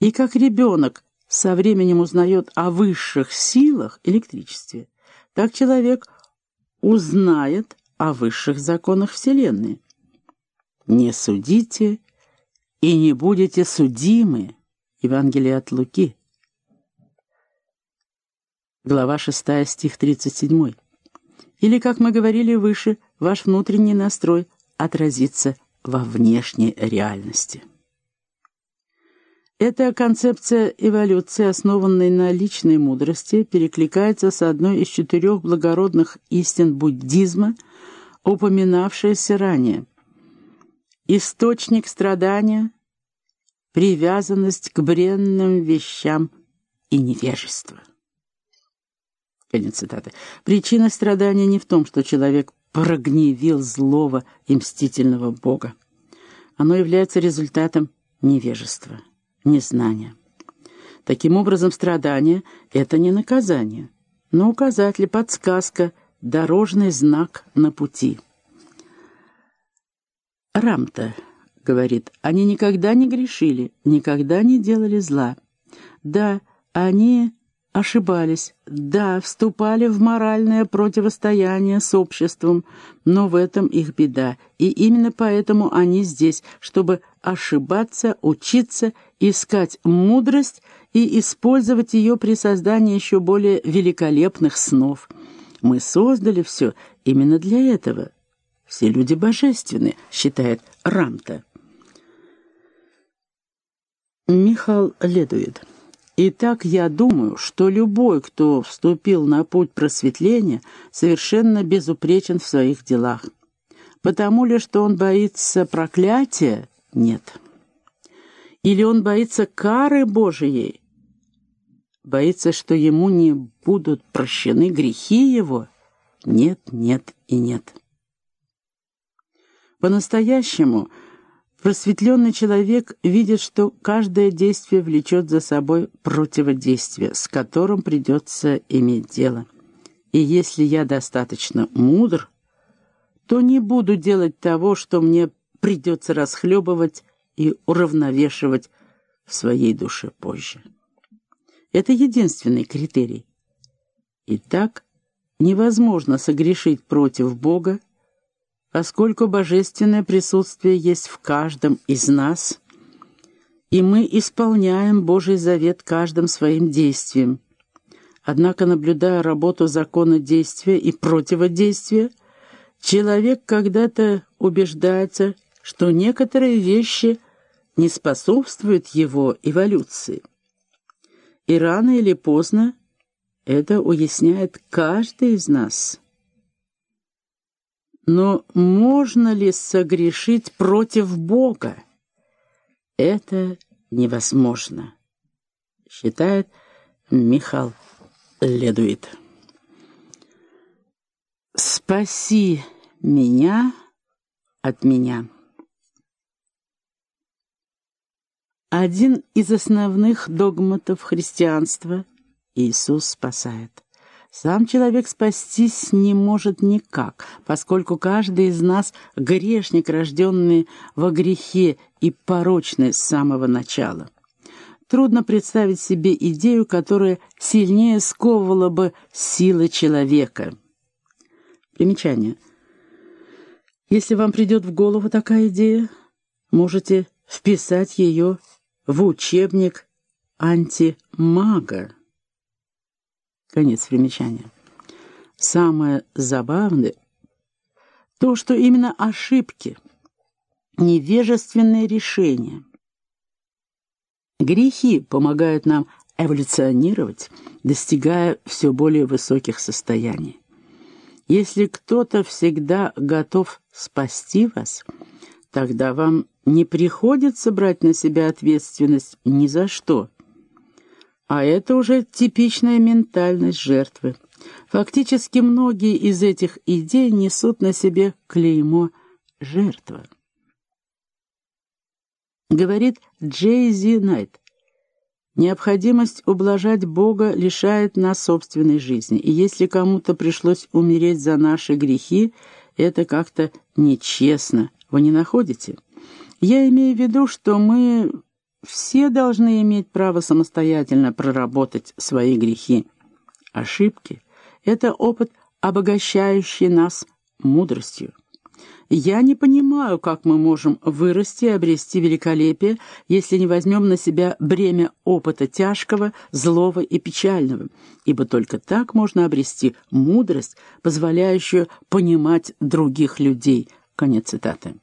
И как ребенок со временем узнает о высших силах электричестве, так человек узнает о высших законах Вселенной. Не судите и не будете судимы. Евангелие от Луки. Глава 6, стих 37. Или, как мы говорили выше, ваш внутренний настрой отразится во внешней реальности. Эта концепция эволюции, основанной на личной мудрости, перекликается с одной из четырех благородных истин буддизма, упоминавшейся ранее. Источник страдания — привязанность к бренным вещам и невежество. Конец цитаты. Причина страдания не в том, что человек прогневил злого и мстительного Бога. Оно является результатом невежества незнания. Таким образом, страдание — это не наказание, но указатель, подсказка, дорожный знак на пути. Рамта говорит, они никогда не грешили, никогда не делали зла. Да, они ошибались, да, вступали в моральное противостояние с обществом, но в этом их беда, и именно поэтому они здесь, чтобы ошибаться, учиться, искать мудрость и использовать ее при создании еще более великолепных снов. Мы создали все именно для этого. Все люди божественны, считает Рамта. Михал Ледует. Итак, я думаю, что любой, кто вступил на путь просветления, совершенно безупречен в своих делах. Потому ли, что он боится проклятия? Нет. Или он боится кары Божией? Боится, что ему не будут прощены грехи его? Нет, нет и нет. По-настоящему – Просветленный человек видит, что каждое действие влечет за собой противодействие, с которым придется иметь дело. И если я достаточно мудр, то не буду делать того, что мне придется расхлебывать и уравновешивать в своей душе позже. Это единственный критерий. Итак, невозможно согрешить против Бога, поскольку божественное присутствие есть в каждом из нас, и мы исполняем Божий завет каждым своим действием. Однако, наблюдая работу закона действия и противодействия, человек когда-то убеждается, что некоторые вещи не способствуют его эволюции. И рано или поздно это уясняет каждый из нас – но можно ли согрешить против Бога? Это невозможно, считает Михал Ледуит. «Спаси меня от меня». Один из основных догматов христианства — Иисус спасает. Сам человек спастись не может никак, поскольку каждый из нас — грешник, рожденный во грехе и порочный с самого начала. Трудно представить себе идею, которая сильнее сковывала бы силы человека. Примечание. Если вам придет в голову такая идея, можете вписать ее в учебник антимага. Конец примечания. Самое забавное — то, что именно ошибки, невежественные решения, грехи помогают нам эволюционировать, достигая все более высоких состояний. Если кто-то всегда готов спасти вас, тогда вам не приходится брать на себя ответственность ни за что — а это уже типичная ментальность жертвы. Фактически многие из этих идей несут на себе клеймо «жертва». Говорит Джейзи Найт. Необходимость ублажать Бога лишает нас собственной жизни, и если кому-то пришлось умереть за наши грехи, это как-то нечестно. Вы не находите? Я имею в виду, что мы Все должны иметь право самостоятельно проработать свои грехи. Ошибки — это опыт, обогащающий нас мудростью. Я не понимаю, как мы можем вырасти и обрести великолепие, если не возьмем на себя бремя опыта тяжкого, злого и печального, ибо только так можно обрести мудрость, позволяющую понимать других людей. Конец цитаты.